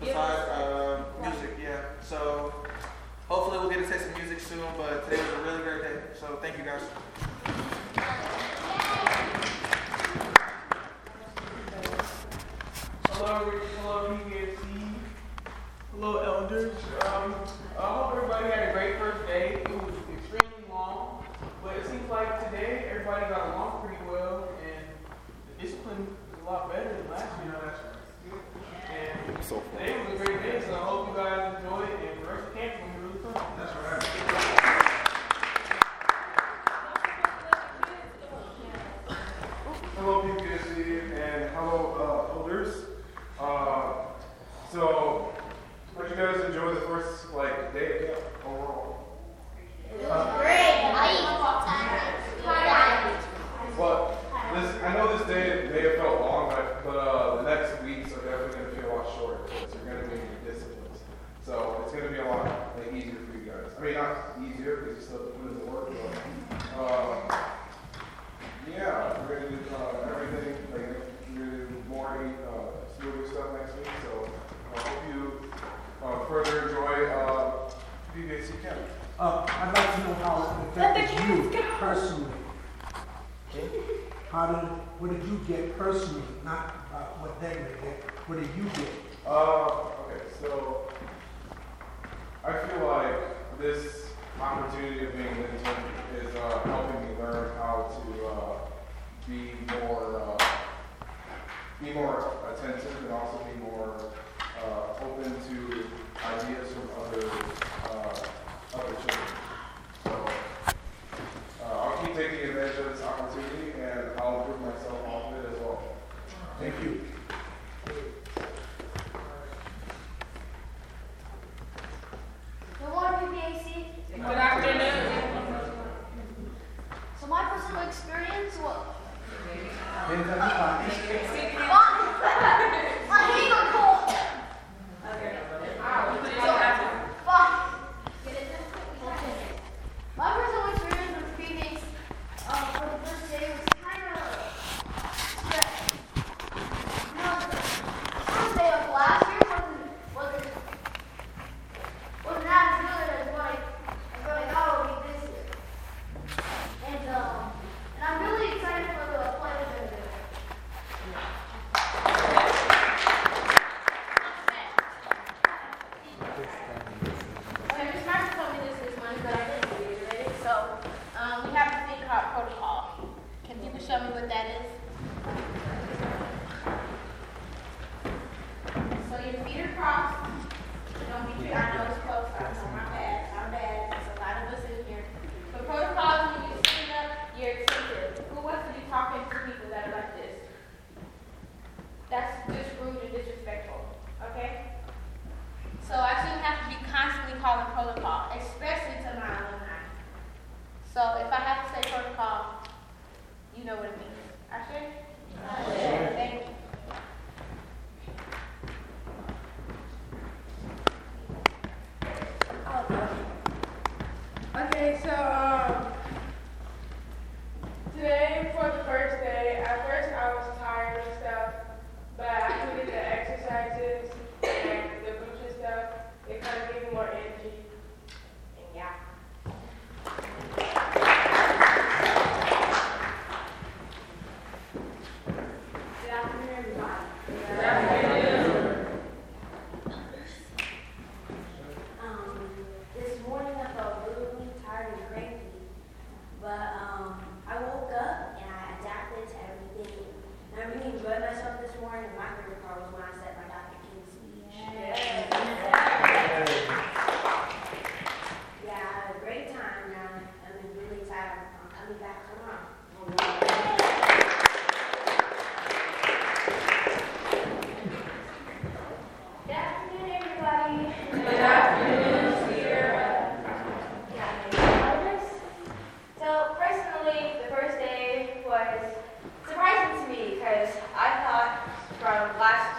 besides uh, music, yeah. So hopefully we'll get to taste some music soon, but today was a really great day. So thank you guys. Hello, Rich. Hello, PBSC. Hello, elders. Um, I hope everybody had a great first day. It was extremely long, but it seems like today everybody got along pretty well, and the discipline is a lot better than last year. And today was a great day, so I hope you guys enjoy it, and the rest of camp will be really fun. That's right. Hello, PPSC, and hello, uh, elders. Uh, so, how'd you guys enjoy the first, like, day overall? of camp overall? Well, this, I know this day may have felt long, but, but uh, the next weeks are definitely going to feel a lot shorter because you're going to be in disciplines. So, it's going to be a lot like, easier for you guys. I mean, not easier because you still have to put in the work, but. Um, yeah, we're gonna do uh, everything, like, we're gonna do more uh, smoother stuff next week, so I hope you uh, further enjoy uh, PBAC camp. Uh, I'd like to know how it affected you personally. How did, what did you get personally, not uh, what they would get, what did you get? Uh, okay, so I feel like this opportunity of being an intern is uh, helping me learn how to uh, be more be more attentive and also be more open to ideas from other uh, other children. So uh, I'll keep taking advantage of this opportunity and I'll improve myself off of it as well. Thank you. Good morning, PPAC. Good afternoon. So my personal experience was Then come back. my hands are cold. Fuck. My personal experience with PPAC um, for the first day was kind of stressed. You know, the first day of last year wasn't wasn't wasn't as good as what I, as what I thought it would be this year. And, um, and I'm really excited for the players that are there. Okay, Ms. Martin told me this this morning, but I didn't read it. So, um, we have this thing called protocol. Can people show me what that is? So your feet are crossed. Don't be, I know it's close, I know my bad, I'm bad, there's a lot of us in here. But protocol, is when you stand up, you're attentive. Who wants to be talking to people that are like this? That's just rude and disrespectful, okay? So I shouldn't have to be constantly calling protocol, especially to my alumni. So if I have to say protocol, you know what it means. Should? Thank you. Okay, so um,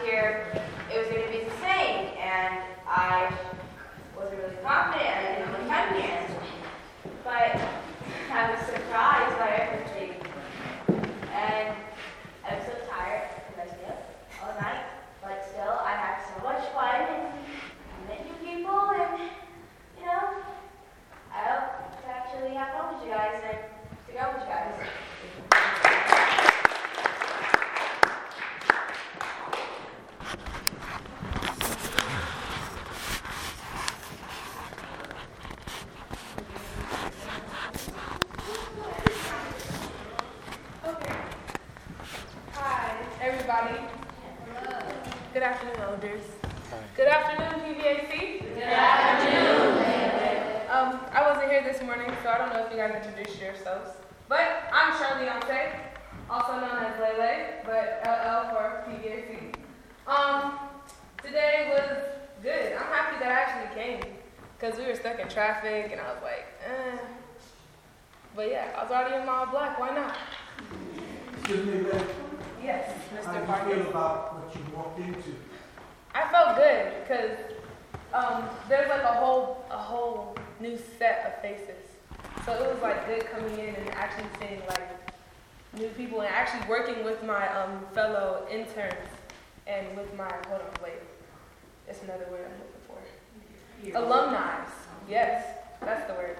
here. Good afternoon, elders. Good afternoon, PVAC. Good afternoon. Um, I wasn't here this morning, so I don't know if you guys introduced yourselves. But I'm Shirley Onse, also known as Lele, but LL for PVAC. Um, today was good. I'm happy that I actually came because we were stuck in traffic, and I was like, eh. But yeah, I was already in my all black. Why not? Excuse me, Ray, how Mr. do Parker. you feel about what you walked into? I felt good because um, there's like a whole a whole new set of faces. So it was like good coming in and actually seeing like new people and actually working with my um, fellow interns and with my hold on wait, it's another word I'm looking for. Alumni. Yes, that's the word.